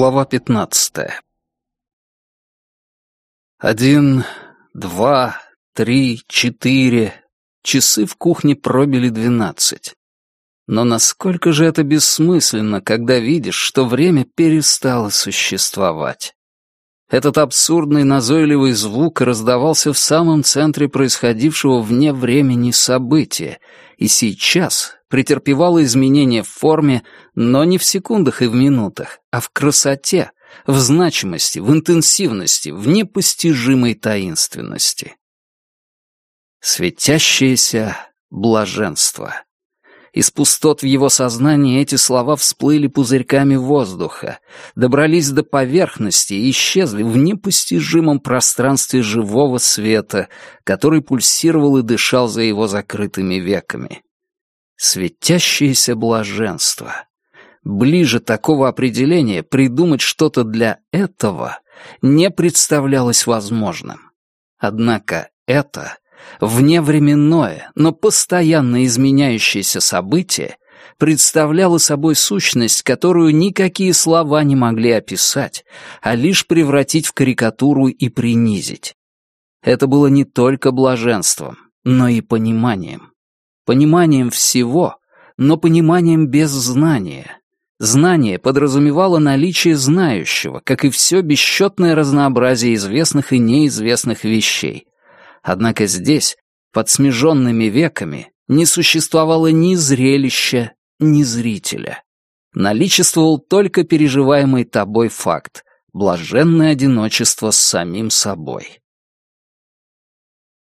Глава пятнадцатая. Один, два, три, четыре. Часы в кухне пробили двенадцать. Но насколько же это бессмысленно, когда видишь, что время перестало существовать. Этот абсурдный назойливый звук раздавался в самом центре происходившего вне времени события, и сейчас претерпевало изменения в форме, но не в секундах и в минутах, а в красоте, в значимости, в интенсивности, в непостижимой таинственности. Светящееся блаженство. Из пустот в его сознании эти слова всплыли пузырьками воздуха, добрались до поверхности и исчезли в непостижимом пространстве живого света, который пульсировал и дышал за его закрытыми веками. Светящееся блаженство. Ближе такого определения придумать что-то для этого не представлялось возможным. Однако это вневременное, но постоянно изменяющееся событие представляло собой сущность, которую никакие слова не могли описать, а лишь превратить в карикатуру и принизить. Это было не только блаженством, но и пониманием. Пониманием всего, но пониманием без знания. Знание подразумевало наличие знающего, как и все бесчетное разнообразие известных и неизвестных вещей, Однако здесь, под смеженными веками, не существовало ни зрелища, ни зрителя. Наличествовал только переживаемый тобой факт — блаженное одиночество с самим собой.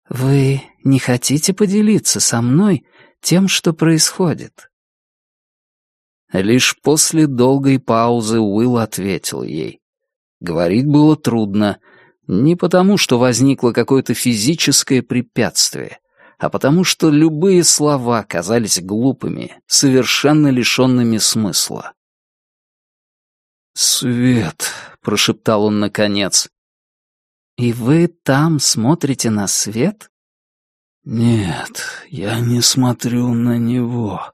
«Вы не хотите поделиться со мной тем, что происходит?» Лишь после долгой паузы Уилл ответил ей. Говорить было трудно, не потому, что возникло какое-то физическое препятствие, а потому, что любые слова казались глупыми, совершенно лишенными смысла. «Свет», — прошептал он наконец. «И вы там смотрите на свет?» «Нет, я не смотрю на него».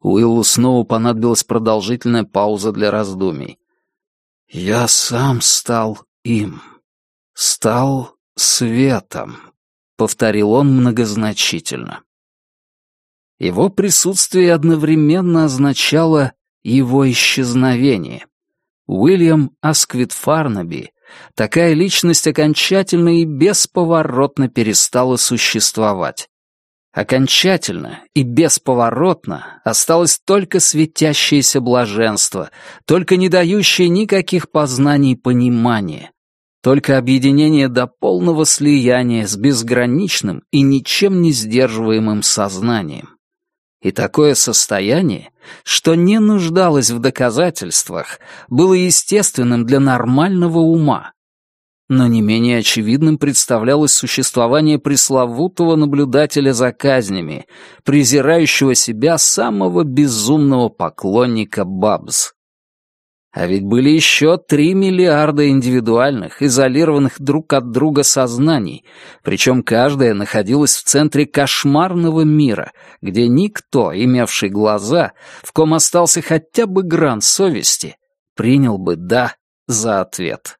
Уиллу снова понадобилась продолжительная пауза для раздумий. «Я сам стал им» стал светом», — повторил он многозначительно. Его присутствие одновременно означало его исчезновение. Уильям Асквит Фарнаби, такая личность окончательно и бесповоротно перестала существовать. Окончательно и бесповоротно осталось только светящееся блаженство, только не дающее никаких познаний понимания, только объединение до полного слияния с безграничным и ничем не сдерживаемым сознанием. И такое состояние, что не нуждалось в доказательствах, было естественным для нормального ума. Но не менее очевидным представлялось существование пресловутого наблюдателя за казнями, презирающего себя самого безумного поклонника Бабс. А ведь были еще три миллиарда индивидуальных, изолированных друг от друга сознаний, причем каждая находилась в центре кошмарного мира, где никто, имевший глаза, в ком остался хотя бы гран совести, принял бы «да» за ответ.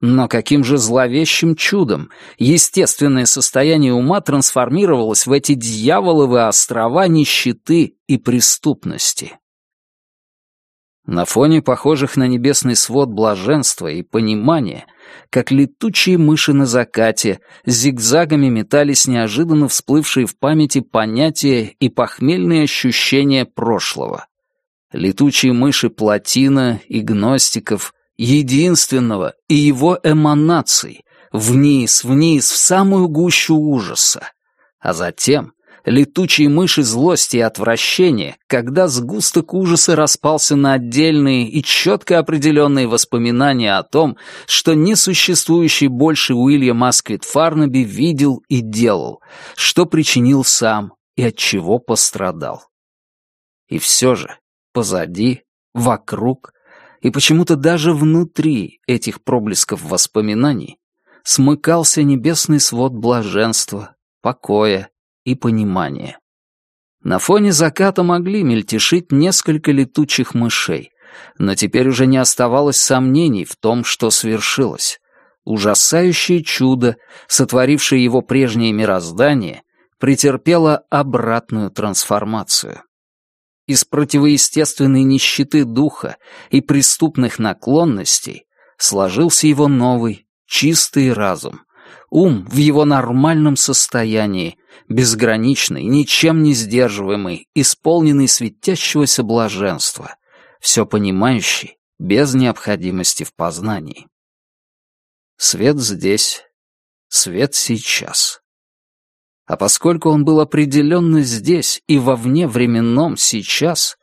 Но каким же зловещим чудом естественное состояние ума трансформировалось в эти дьяволовые острова нищеты и преступности? На фоне похожих на небесный свод блаженства и понимания, как летучие мыши на закате, зигзагами метались неожиданно всплывшие в памяти понятия и похмельные ощущения прошлого. Летучие мыши плотина и гностиков, единственного и его эманаций, вниз, вниз, в самую гущу ужаса. А затем летучие мыши злости и отвращения, когда сгусток ужаса распался на отдельные и четко определенные воспоминания о том, что несуществующий больше Уильям Асквит Фарнаби видел и делал, что причинил сам и от чего пострадал. И все же, позади, вокруг и почему-то даже внутри этих проблесков воспоминаний смыкался небесный свод блаженства, покоя и понимания. На фоне заката могли мельтешить несколько летучих мышей, но теперь уже не оставалось сомнений в том, что свершилось. Ужасающее чудо, сотворившее его прежнее мироздание, претерпело обратную трансформацию. Из противоестественной нищеты духа и преступных наклонностей сложился его новый, чистый разум, ум в его нормальном состоянии, безграничный, ничем не сдерживаемый, исполненный светящегося блаженства, все понимающий, без необходимости в познании. Свет здесь, свет сейчас. А поскольку он был определенно здесь и во вневременном сейчас,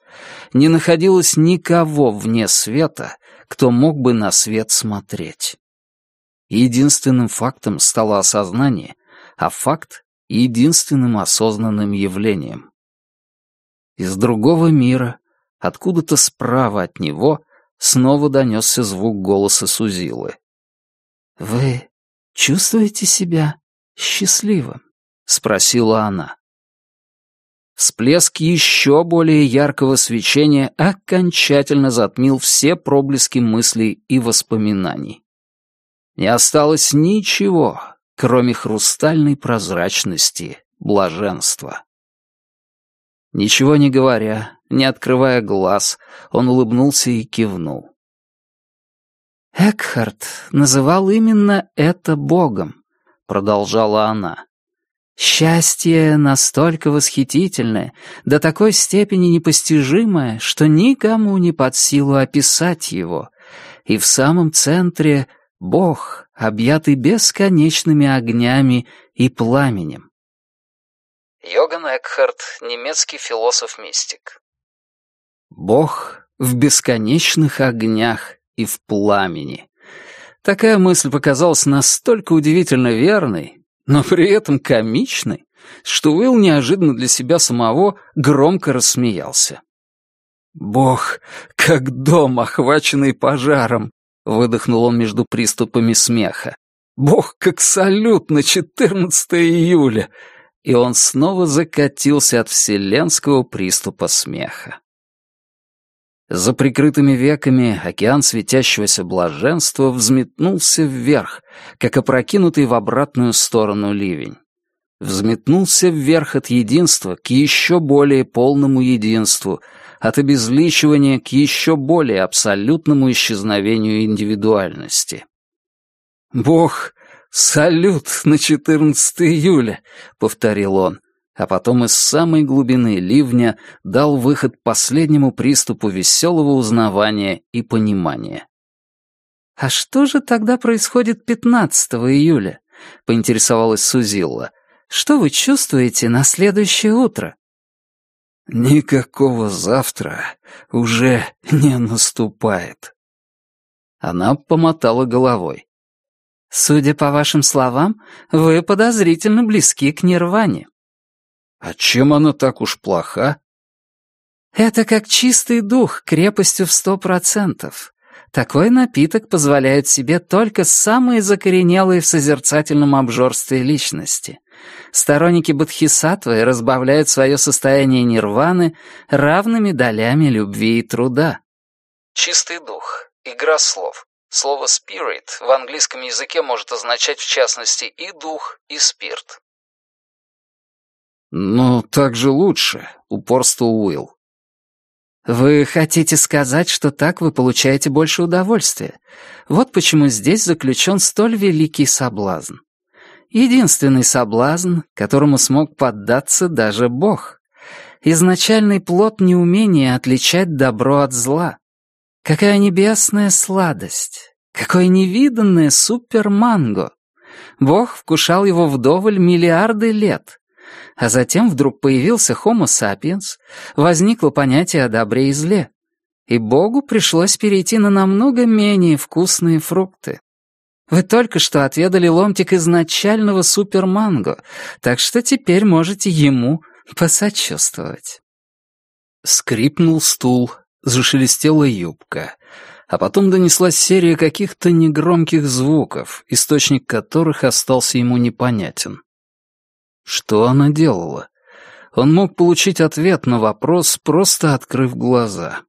не находилось никого вне света, кто мог бы на свет смотреть. Единственным фактом стало осознание, а факт — единственным осознанным явлением. Из другого мира, откуда-то справа от него, снова донесся звук голоса Сузилы. «Вы чувствуете себя счастливым?» — спросила она. Всплеск еще более яркого свечения окончательно затмил все проблески мыслей и воспоминаний. Не осталось ничего, кроме хрустальной прозрачности блаженства. Ничего не говоря, не открывая глаз, он улыбнулся и кивнул. «Экхард называл именно это Богом», — продолжала она. «Счастье настолько восхитительное, до такой степени непостижимое, что никому не под силу описать его, и в самом центре — Бог, объятый бесконечными огнями и пламенем». Йоган Экхард, немецкий философ-мистик. Бог в бесконечных огнях и в пламени. Такая мысль показалась настолько удивительно верной, но при этом комичной, что Уилл неожиданно для себя самого громко рассмеялся. «Бог, как дом, охваченный пожаром!» — выдохнул он между приступами смеха. «Бог, как салют на 14 июля!» И он снова закатился от вселенского приступа смеха. За прикрытыми веками океан светящегося блаженства взметнулся вверх, как опрокинутый в обратную сторону ливень. Взметнулся вверх от единства к еще более полному единству, от обезличивания к еще более абсолютному исчезновению индивидуальности. «Бог, салют на 14 июля!» — повторил он, а потом из самой глубины ливня дал выход последнему приступу веселого узнавания и понимания. «А что же тогда происходит 15 июля?» — поинтересовалась Сузилла. «Что вы чувствуете на следующее утро?» «Никакого завтра уже не наступает». Она помотала головой. «Судя по вашим словам, вы подозрительно близки к нирване». А чем она так уж плоха? Это как чистый дух, крепостью в сто процентов. Такой напиток позволяет себе только самые закоренелые в созерцательном обжорстве личности. Сторонники бодхисаттвы разбавляют свое состояние нирваны равными долями любви и труда. Чистый дух. Игра слов. Слово «spirit» в английском языке может означать в частности и дух, и спирт. «Но так же лучше», — упорствовал Уилл. «Вы хотите сказать, что так вы получаете больше удовольствия? Вот почему здесь заключен столь великий соблазн. Единственный соблазн, которому смог поддаться даже Бог. Изначальный плод неумения отличать добро от зла. Какая небесная сладость! Какое невиданное суперманго! Бог вкушал его вдоволь миллиарды лет, а затем вдруг появился Homo sapiens, возникло понятие о добре и зле, и Богу пришлось перейти на намного менее вкусные фрукты. Вы только что отведали ломтик изначального суперманго, так что теперь можете ему посочувствовать. Скрипнул стул, зашелестела юбка, а потом донеслась серия каких-то негромких звуков, источник которых остался ему непонятен. Что она делала? Он мог получить ответ на вопрос, просто открыв глаза.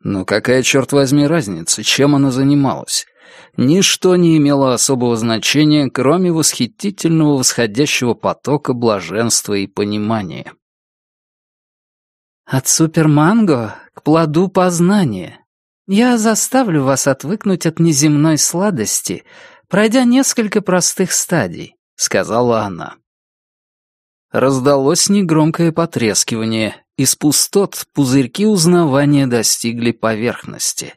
Но какая, черт возьми, разница, чем она занималась? Ничто не имело особого значения, кроме восхитительного восходящего потока блаженства и понимания. «От суперманго к плоду познания. Я заставлю вас отвыкнуть от неземной сладости, пройдя несколько простых стадий», — сказала она. Раздалось негромкое потрескивание. Из пустот пузырьки узнавания достигли поверхности.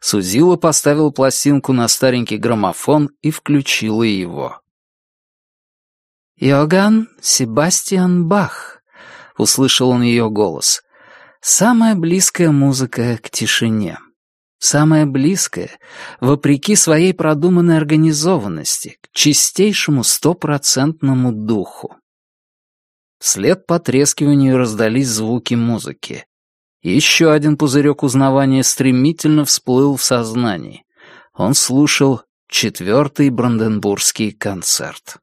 Сузила поставила пластинку на старенький граммофон и включила его. «Йоган Себастьян Бах», — услышал он ее голос. «Самая близкая музыка к тишине. Самая близкая, вопреки своей продуманной организованности, к чистейшему стопроцентному духу». Вслед потрескиванию раздались звуки музыки. Еще один пузырек узнавания стремительно всплыл в сознании. Он слушал четвертый Бранденбургский концерт.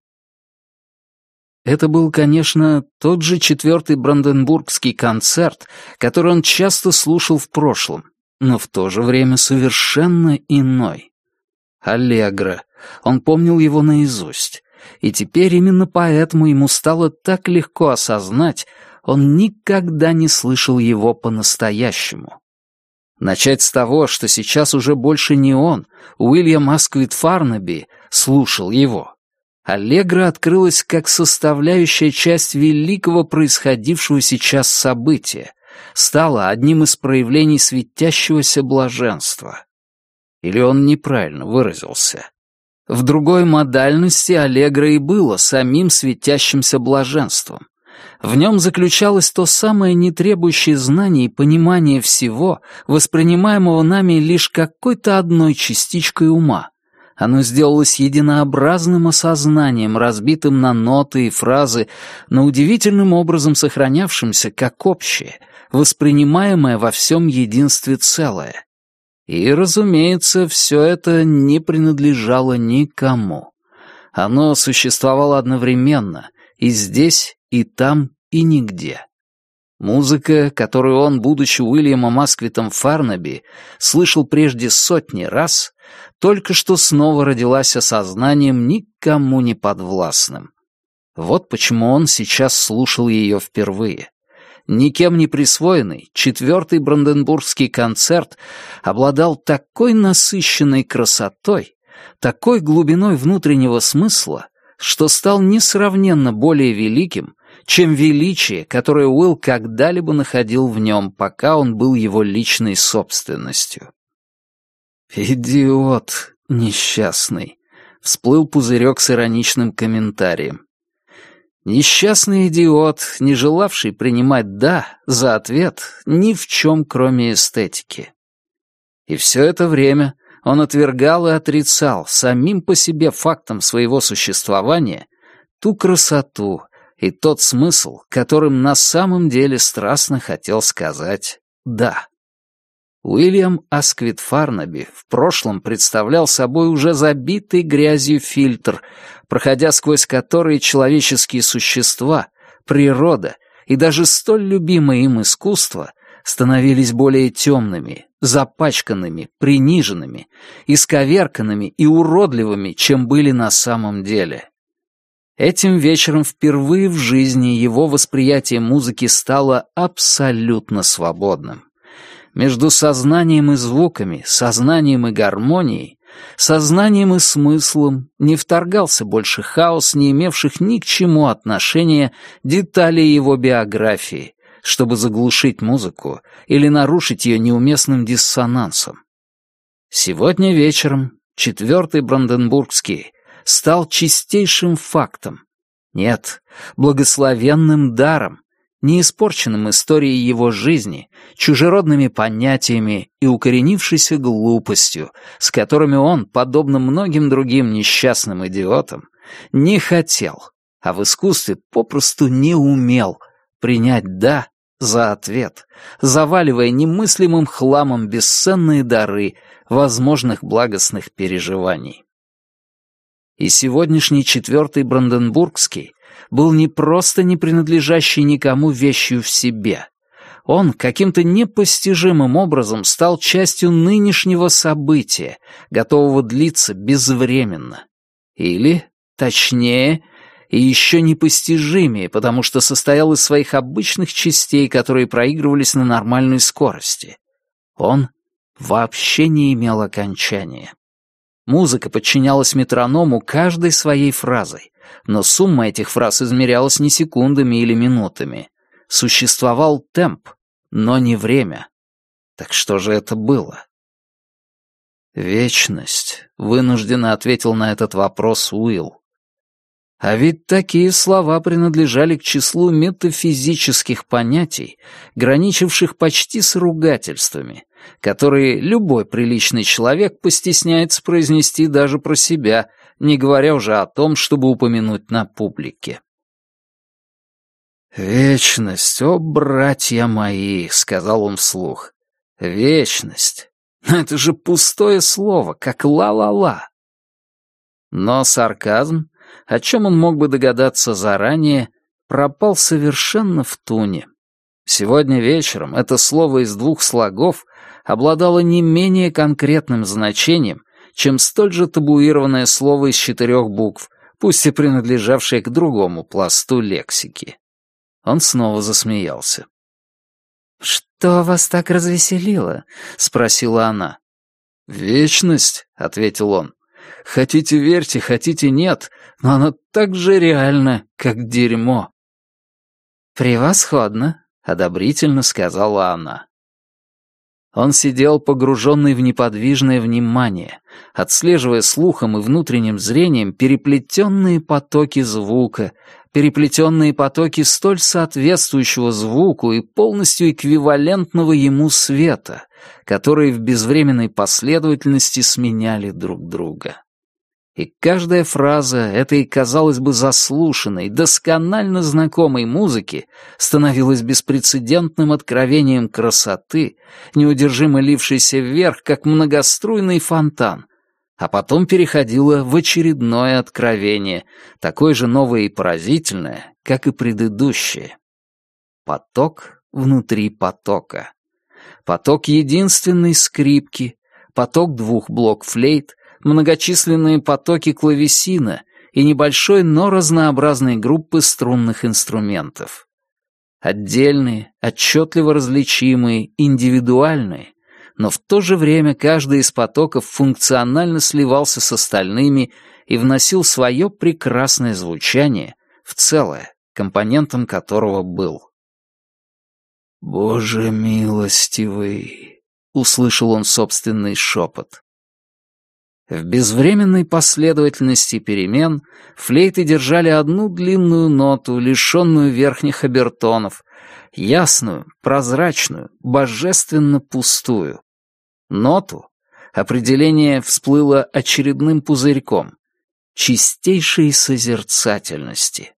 Это был, конечно, тот же четвертый Бранденбургский концерт, который он часто слушал в прошлом, но в то же время совершенно иной. Аллегро. Он помнил его наизусть. И теперь именно поэтому ему стало так легко осознать, он никогда не слышал его по-настоящему. Начать с того, что сейчас уже больше не он, Уильям Асквит Фарнаби, слушал его. Аллегра открылась как составляющая часть великого происходившего сейчас события, стала одним из проявлений светящегося блаженства. Или он неправильно выразился? В другой модальности Аллегра и было самим светящимся блаженством. В нем заключалось то самое не требующее знаний и понимания всего, воспринимаемого нами лишь какой-то одной частичкой ума. Оно сделалось единообразным осознанием, разбитым на ноты и фразы, но удивительным образом сохранявшимся как общее, воспринимаемое во всем единстве целое. И, разумеется, все это не принадлежало никому. Оно существовало одновременно и здесь, и там, и нигде. Музыка, которую он, будучи Уильямом Асквитом Фарнаби, слышал прежде сотни раз, только что снова родилась осознанием никому не подвластным. Вот почему он сейчас слушал ее впервые никем не присвоенный, четвертый Бранденбургский концерт обладал такой насыщенной красотой, такой глубиной внутреннего смысла, что стал несравненно более великим, чем величие, которое Уилл когда-либо находил в нем, пока он был его личной собственностью. «Идиот несчастный», — всплыл пузырек с ироничным комментарием. Несчастный идиот, не желавший принимать «да» за ответ ни в чем, кроме эстетики. И все это время он отвергал и отрицал самим по себе фактом своего существования ту красоту и тот смысл, которым на самом деле страстно хотел сказать «да». Уильям Асквит Фарнаби в прошлом представлял собой уже забитый грязью фильтр, проходя сквозь который человеческие существа, природа и даже столь любимое им искусство становились более темными, запачканными, приниженными, исковерканными и уродливыми, чем были на самом деле. Этим вечером впервые в жизни его восприятие музыки стало абсолютно свободным между сознанием и звуками, сознанием и гармонией, сознанием и смыслом не вторгался больше хаос, не имевших ни к чему отношения деталей его биографии, чтобы заглушить музыку или нарушить ее неуместным диссонансом. Сегодня вечером четвертый Бранденбургский стал чистейшим фактом, нет, благословенным даром, не испорченным историей его жизни, чужеродными понятиями и укоренившейся глупостью, с которыми он, подобно многим другим несчастным идиотам, не хотел, а в искусстве попросту не умел принять «да» за ответ, заваливая немыслимым хламом бесценные дары возможных благостных переживаний. И сегодняшний четвертый Бранденбургский был не просто не принадлежащий никому вещью в себе. Он каким-то непостижимым образом стал частью нынешнего события, готового длиться безвременно. Или, точнее, и еще непостижимее, потому что состоял из своих обычных частей, которые проигрывались на нормальной скорости. Он вообще не имел окончания. Музыка подчинялась метроному каждой своей фразой, но сумма этих фраз измерялась не секундами или минутами. Существовал темп, но не время. Так что же это было? «Вечность», — вынужденно ответил на этот вопрос Уилл. А ведь такие слова принадлежали к числу метафизических понятий, граничивших почти с ругательствами, которые любой приличный человек постесняется произнести даже про себя, не говоря уже о том, чтобы упомянуть на публике. «Вечность, о, братья мои!» — сказал он вслух. «Вечность! Но это же пустое слово, как ла-ла-ла!» Но сарказм о чем он мог бы догадаться заранее, пропал совершенно в туне. Сегодня вечером это слово из двух слогов обладало не менее конкретным значением, чем столь же табуированное слово из четырех букв, пусть и принадлежавшее к другому пласту лексики. Он снова засмеялся. «Что вас так развеселило?» — спросила она. «Вечность», — ответил он. Хотите верьте, хотите нет, но оно так же реально, как дерьмо». «Превосходно», — одобрительно сказала она. Он сидел погруженный в неподвижное внимание, отслеживая слухом и внутренним зрением переплетенные потоки звука, переплетенные потоки столь соответствующего звуку и полностью эквивалентного ему света, которые в безвременной последовательности сменяли друг друга. И каждая фраза этой, казалось бы, заслушанной, досконально знакомой музыки становилась беспрецедентным откровением красоты, неудержимо лившейся вверх, как многоструйный фонтан, а потом переходила в очередное откровение, такое же новое и поразительное, как и предыдущее. Поток внутри потока. Поток единственной скрипки, поток двух блок-флейт — многочисленные потоки клавесина и небольшой, но разнообразной группы струнных инструментов. Отдельные, отчетливо различимые, индивидуальные, но в то же время каждый из потоков функционально сливался с остальными и вносил свое прекрасное звучание в целое, компонентом которого был. «Боже милостивый!» — услышал он собственный шепот. В безвременной последовательности перемен флейты держали одну длинную ноту, лишенную верхних обертонов, ясную, прозрачную, божественно пустую. Ноту определение всплыло очередным пузырьком чистейшей созерцательности.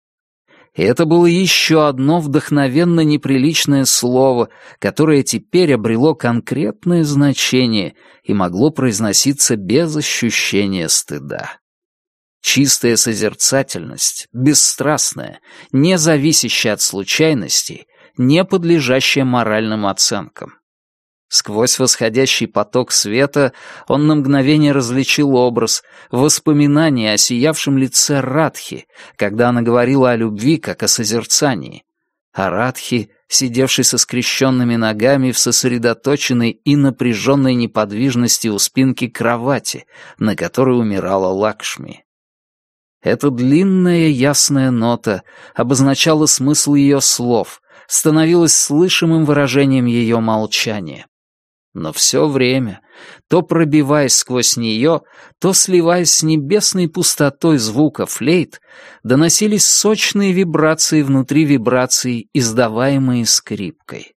Это было еще одно вдохновенно неприличное слово, которое теперь обрело конкретное значение и могло произноситься без ощущения стыда. Чистая созерцательность, бесстрастная, не зависящая от случайностей, не подлежащая моральным оценкам. Сквозь восходящий поток света он на мгновение различил образ, воспоминание о сиявшем лице Радхи, когда она говорила о любви, как о созерцании. А Радхи, сидевший со скрещенными ногами в сосредоточенной и напряженной неподвижности у спинки кровати, на которой умирала Лакшми. Эта длинная ясная нота обозначала смысл ее слов, становилась слышимым выражением ее молчания. Но все время, то пробиваясь сквозь нее, то сливаясь с небесной пустотой звука флейт, доносились сочные вибрации внутри вибраций, издаваемые скрипкой.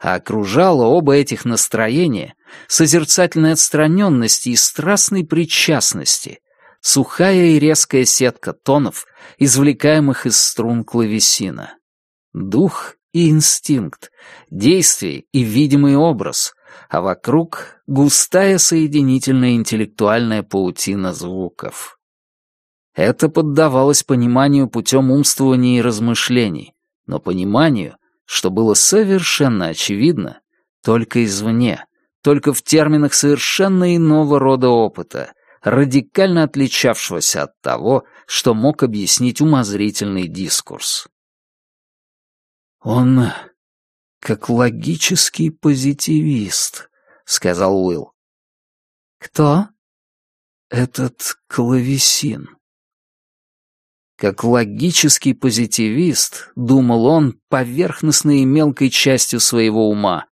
А окружало оба этих настроения созерцательной отстраненности и страстной причастности, сухая и резкая сетка тонов, извлекаемых из струн клавесина. Дух и инстинкт, действие и видимый образ — а вокруг густая соединительная интеллектуальная паутина звуков. Это поддавалось пониманию путем умствования и размышлений, но пониманию, что было совершенно очевидно только извне, только в терминах совершенно иного рода опыта, радикально отличавшегося от того, что мог объяснить умозрительный дискурс. «Он как логический позитивист», — сказал Уилл. «Кто?» «Этот клавесин». Как логический позитивист, думал он поверхностной и мелкой частью своего ума,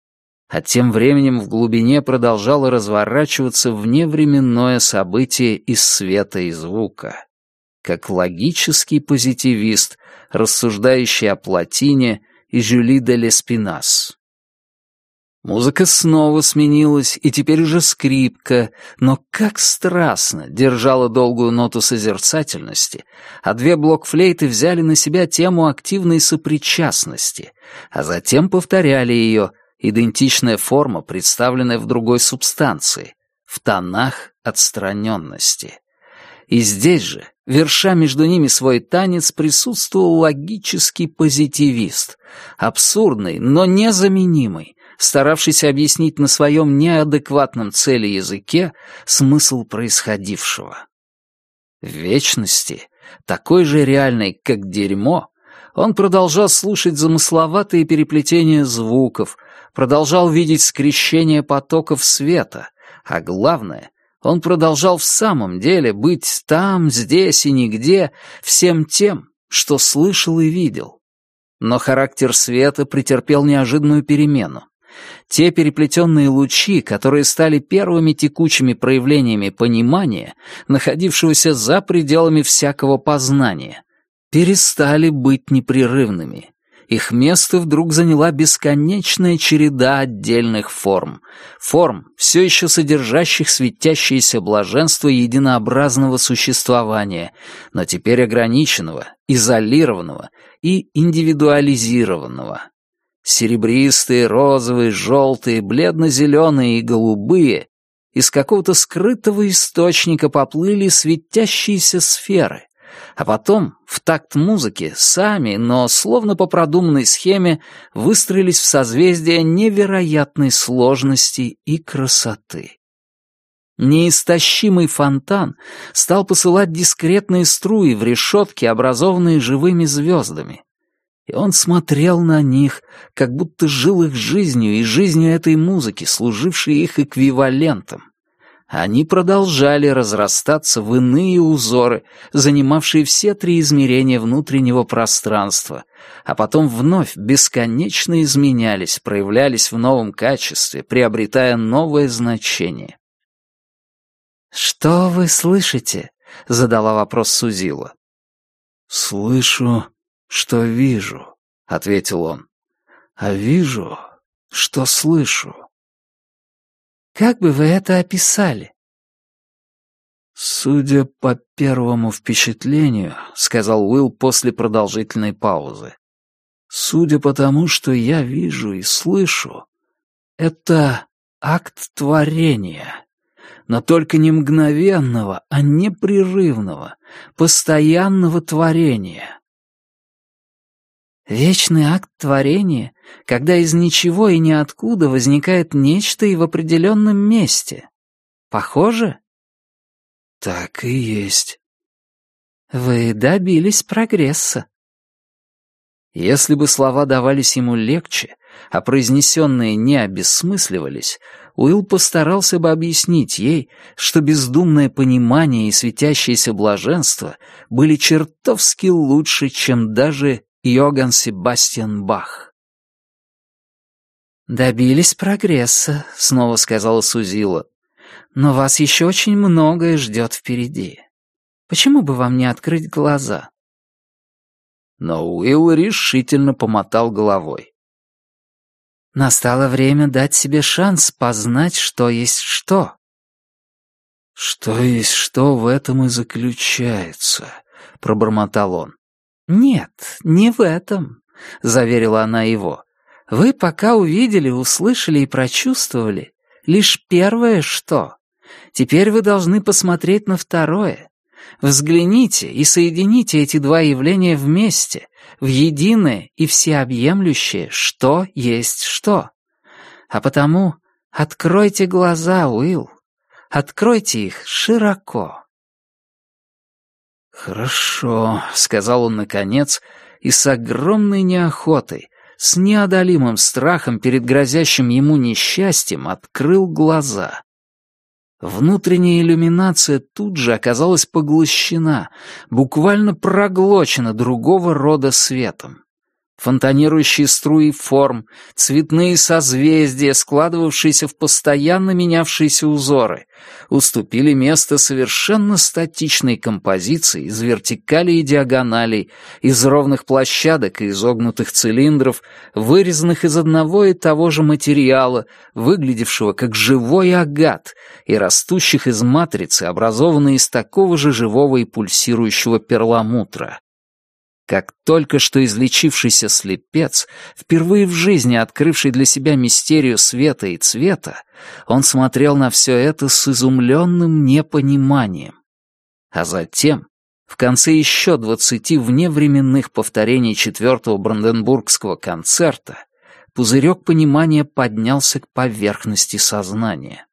а тем временем в глубине продолжало разворачиваться вневременное событие из света и звука. Как логический позитивист, рассуждающий о Платине и Жюли де Леспинас. Музыка снова сменилась, и теперь уже скрипка, но как страстно держала долгую ноту созерцательности, а две блокфлейты взяли на себя тему активной сопричастности, а затем повторяли ее, идентичная форма, представленная в другой субстанции, в тонах отстраненности. И здесь же, верша между ними свой танец, присутствовал логический позитивист, абсурдный, но незаменимый, старавшийся объяснить на своем неадекватном цели языке смысл происходившего. В вечности, такой же реальной, как дерьмо, он продолжал слушать замысловатые переплетения звуков, продолжал видеть скрещение потоков света, а главное, он продолжал в самом деле быть там, здесь и нигде, всем тем, что слышал и видел. Но характер света претерпел неожиданную перемену. Те переплетенные лучи, которые стали первыми текучими проявлениями понимания, находившегося за пределами всякого познания, перестали быть непрерывными. Их место вдруг заняла бесконечная череда отдельных форм. Форм, все еще содержащих светящееся блаженство единообразного существования, но теперь ограниченного, изолированного и индивидуализированного. Серебристые, розовые, желтые, бледно-зеленые и голубые из какого-то скрытого источника поплыли светящиеся сферы, а потом, в такт музыки, сами, но словно по продуманной схеме, выстроились в созвездие невероятной сложности и красоты. Неистощимый фонтан стал посылать дискретные струи в решетки, образованные живыми звездами и он смотрел на них, как будто жил их жизнью и жизнью этой музыки, служившей их эквивалентом. Они продолжали разрастаться в иные узоры, занимавшие все три измерения внутреннего пространства, а потом вновь бесконечно изменялись, проявлялись в новом качестве, приобретая новое значение. «Что вы слышите?» — задала вопрос Сузила. «Слышу что вижу», — ответил он. «А вижу, что слышу». «Как бы вы это описали?» «Судя по первому впечатлению», — сказал Уилл после продолжительной паузы, «судя по тому, что я вижу и слышу, это акт творения, но только не мгновенного, а непрерывного, постоянного творения, Вечный акт творения, когда из ничего и ниоткуда возникает нечто и в определенном месте. Похоже? Так и есть. Вы добились прогресса. Если бы слова давались ему легче, а произнесенные не обесмысливались, Уилл постарался бы объяснить ей, что бездумное понимание и светящееся блаженство были чертовски лучше, чем даже Йоган Себастьян Бах. «Добились прогресса», — снова сказала Сузила. «Но вас еще очень многое ждет впереди. Почему бы вам не открыть глаза?» Но Уилл решительно помотал головой. «Настало время дать себе шанс познать, что есть что». «Что есть что в этом и заключается», — пробормотал он. «Нет, не в этом», — заверила она его. «Вы пока увидели, услышали и прочувствовали лишь первое «что». Теперь вы должны посмотреть на второе. Взгляните и соедините эти два явления вместе, в единое и всеобъемлющее, что есть что. А потому откройте глаза, Уилл, откройте их широко. «Хорошо», — сказал он наконец, и с огромной неохотой, с неодолимым страхом перед грозящим ему несчастьем открыл глаза. Внутренняя иллюминация тут же оказалась поглощена, буквально проглочена другого рода светом. Фонтанирующие струи форм, цветные созвездия, складывавшиеся в постоянно менявшиеся узоры, уступили место совершенно статичной композиции из вертикали и диагоналей, из ровных площадок и изогнутых цилиндров, вырезанных из одного и того же материала, выглядевшего как живой агат, и растущих из матрицы, образованной из такого же живого и пульсирующего перламутра. Как только что излечившийся слепец, впервые в жизни открывший для себя мистерию света и цвета, он смотрел на все это с изумленным непониманием. А затем, в конце еще двадцати вневременных повторений четвертого Бранденбургского концерта, пузырек понимания поднялся к поверхности сознания.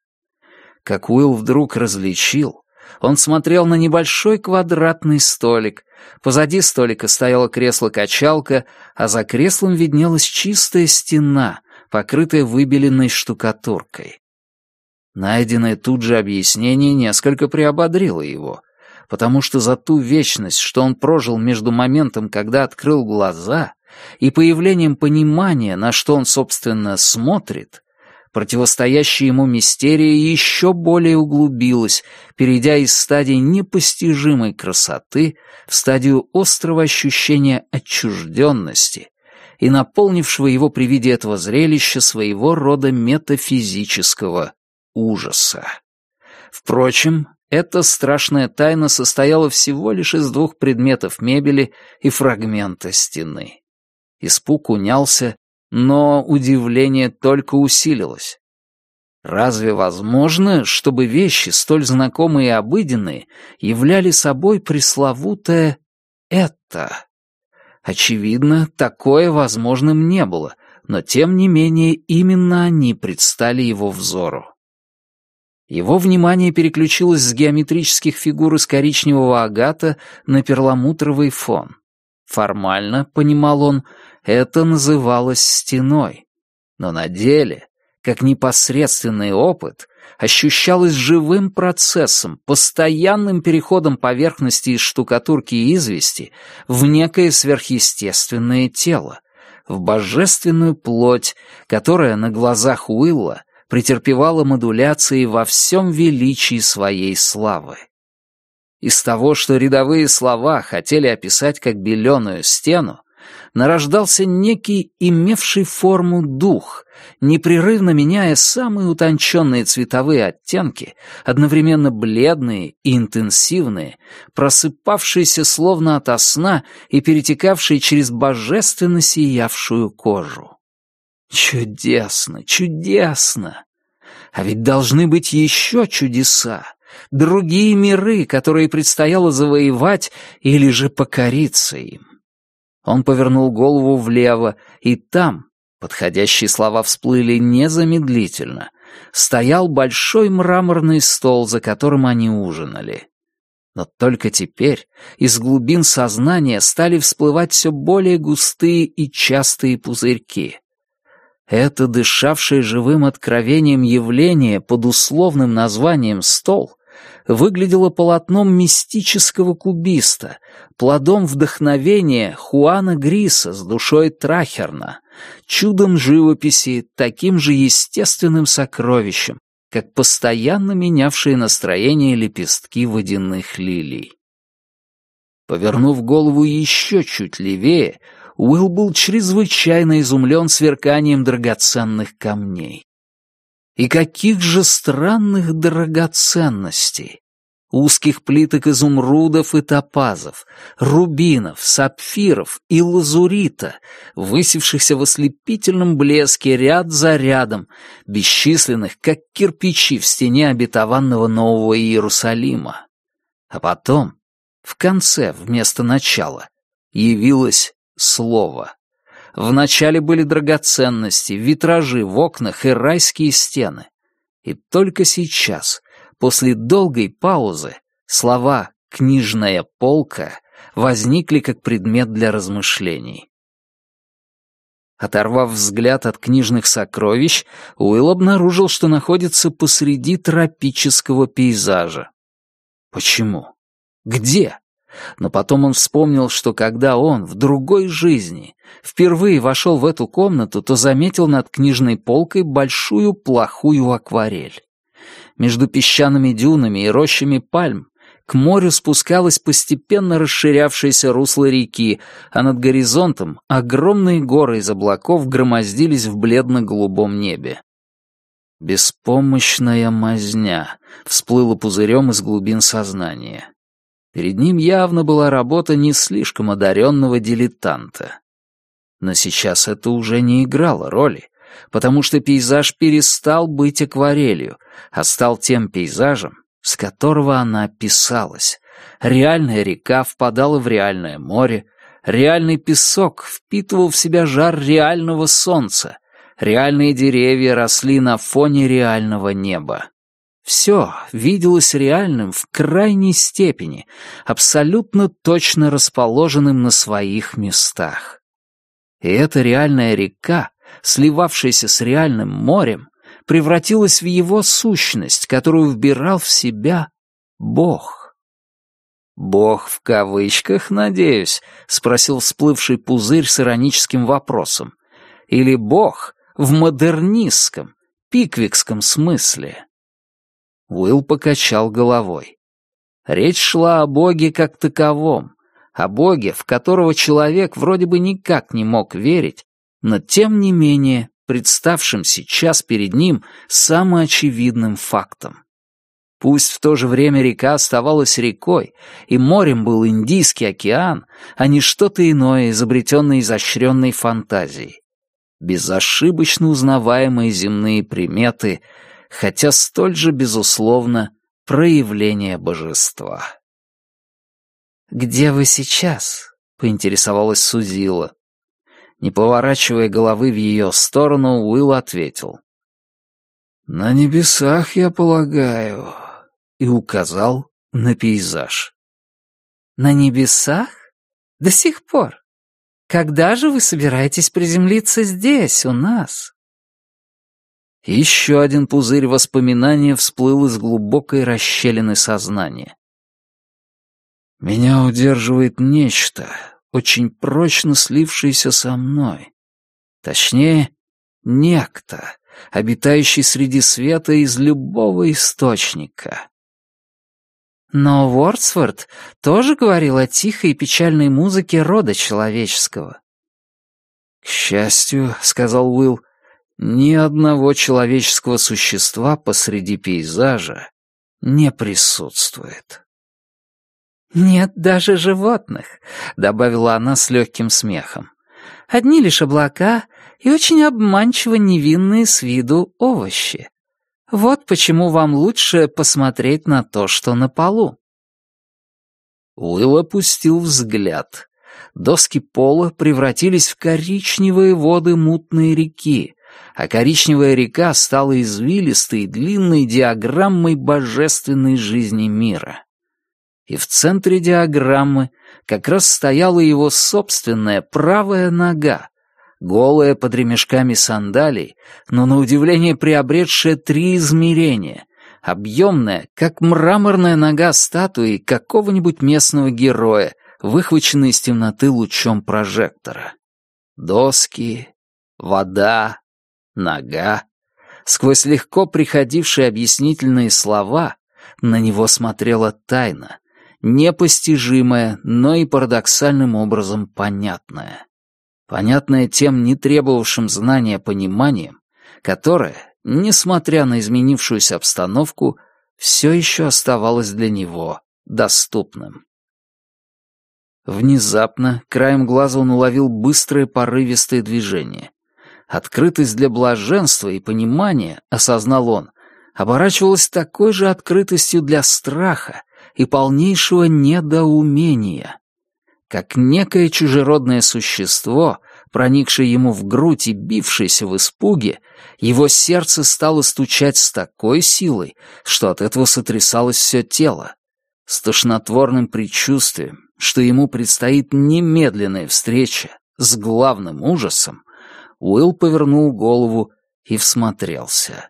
Как Уилл вдруг различил, он смотрел на небольшой квадратный столик. Позади столика стояло кресло-качалка, а за креслом виднелась чистая стена, покрытая выбеленной штукатуркой. Найденное тут же объяснение несколько приободрило его, потому что за ту вечность, что он прожил между моментом, когда открыл глаза, и появлением понимания, на что он, собственно, смотрит, Противостоящая ему мистерия еще более углубилась, перейдя из стадии непостижимой красоты в стадию острого ощущения отчужденности и наполнившего его при виде этого зрелища своего рода метафизического ужаса. Впрочем, эта страшная тайна состояла всего лишь из двух предметов мебели и фрагмента стены. Испуг унялся, но удивление только усилилось. Разве возможно, чтобы вещи, столь знакомые и обыденные, являли собой пресловутое «это»? Очевидно, такое возможным не было, но тем не менее именно они предстали его взору. Его внимание переключилось с геометрических фигур из коричневого агата на перламутровый фон. Формально, понимал он, это называлось стеной. Но на деле, как непосредственный опыт, ощущалось живым процессом, постоянным переходом поверхности из штукатурки и извести в некое сверхъестественное тело, в божественную плоть, которая на глазах Уилла претерпевала модуляции во всем величии своей славы. Из того, что рядовые слова хотели описать как беленую стену, нарождался некий имевший форму дух, непрерывно меняя самые утонченные цветовые оттенки, одновременно бледные и интенсивные, просыпавшиеся словно ото сна и перетекавшие через божественно сиявшую кожу. Чудесно, чудесно! А ведь должны быть еще чудеса, другие миры, которые предстояло завоевать или же покориться им. Он повернул голову влево, и там, подходящие слова всплыли незамедлительно, стоял большой мраморный стол, за которым они ужинали. Но только теперь из глубин сознания стали всплывать все более густые и частые пузырьки. Это дышавшее живым откровением явление под условным названием «стол» выглядело полотном мистического кубиста, плодом вдохновения Хуана Гриса с душой Трахерна, чудом живописи, таким же естественным сокровищем, как постоянно менявшие настроение лепестки водяных лилий. Повернув голову еще чуть левее, Уилл был чрезвычайно изумлен сверканием драгоценных камней. И каких же странных драгоценностей! Узких плиток изумрудов и топазов, рубинов, сапфиров и лазурита, высевшихся в ослепительном блеске ряд за рядом, бесчисленных, как кирпичи в стене обетованного Нового Иерусалима. А потом В конце, вместо начала, явилось слово. Вначале были драгоценности, витражи в окнах и райские стены. И только сейчас, после долгой паузы, слова «книжная полка» возникли как предмет для размышлений. Оторвав взгляд от книжных сокровищ, Уилл обнаружил, что находится посреди тропического пейзажа. Почему? Где? Но потом он вспомнил, что когда он в другой жизни впервые вошел в эту комнату, то заметил над книжной полкой большую плохую акварель. Между песчаными дюнами и рощами пальм к морю спускалось постепенно расширявшееся русло реки, а над горизонтом огромные горы из облаков громоздились в бледно-голубом небе. «Беспомощная мазня» всплыла пузырем из глубин сознания. Перед ним явно была работа не слишком одаренного дилетанта. Но сейчас это уже не играло роли, потому что пейзаж перестал быть акварелью, а стал тем пейзажем, с которого она писалась. Реальная река впадала в реальное море, реальный песок впитывал в себя жар реального солнца, реальные деревья росли на фоне реального неба. Все виделось реальным в крайней степени, абсолютно точно расположенным на своих местах. И эта реальная река, сливавшаяся с реальным морем, превратилась в его сущность, которую вбирал в себя Бог. «Бог в кавычках, надеюсь?» — спросил всплывший пузырь с ироническим вопросом. «Или Бог в модернистском, пиквикском смысле?» Уилл покачал головой. Речь шла о Боге как таковом, о Боге, в которого человек вроде бы никак не мог верить, но тем не менее представшим сейчас перед ним самоочевидным фактом. Пусть в то же время река оставалась рекой, и морем был Индийский океан, а не что-то иное, изобретенное изощренной фантазией. Безошибочно узнаваемые земные приметы — хотя столь же, безусловно, проявление божества. «Где вы сейчас?» — поинтересовалась Сузила. Не поворачивая головы в ее сторону, Уилл ответил. «На небесах, я полагаю», и указал на пейзаж. «На небесах? До сих пор? Когда же вы собираетесь приземлиться здесь, у нас?» Еще один пузырь воспоминания всплыл из глубокой расщелины сознания. «Меня удерживает нечто, очень прочно слившееся со мной. Точнее, некто, обитающий среди света из любого источника». Но Уордсворт тоже говорил о тихой и печальной музыке рода человеческого. «К счастью», — сказал Уилл, — ни одного человеческого существа посреди пейзажа не присутствует. «Нет даже животных», — добавила она с легким смехом. «Одни лишь облака и очень обманчиво невинные с виду овощи. Вот почему вам лучше посмотреть на то, что на полу». Уилл опустил взгляд. Доски пола превратились в коричневые воды мутной реки, а коричневая река стала извилистой длинной диаграммой божественной жизни мира. И в центре диаграммы как раз стояла его собственная правая нога, голая под ремешками сандалий, но на удивление приобретшая три измерения, объемная, как мраморная нога статуи какого-нибудь местного героя, выхваченная из темноты лучом прожектора. Доски, вода, нога. Сквозь легко приходившие объяснительные слова на него смотрела тайна, непостижимая, но и парадоксальным образом понятная. Понятная тем не требовавшим знания пониманием, которое, несмотря на изменившуюся обстановку, все еще оставалось для него доступным. Внезапно, краем глаза он уловил быстрое порывистое движение. Открытость для блаженства и понимания, осознал он, оборачивалась такой же открытостью для страха, и полнейшего недоумения. Как некое чужеродное существо, проникшее ему в грудь и бившееся в испуге, его сердце стало стучать с такой силой, что от этого сотрясалось все тело. С тошнотворным предчувствием, что ему предстоит немедленная встреча с главным ужасом, Уилл повернул голову и всмотрелся.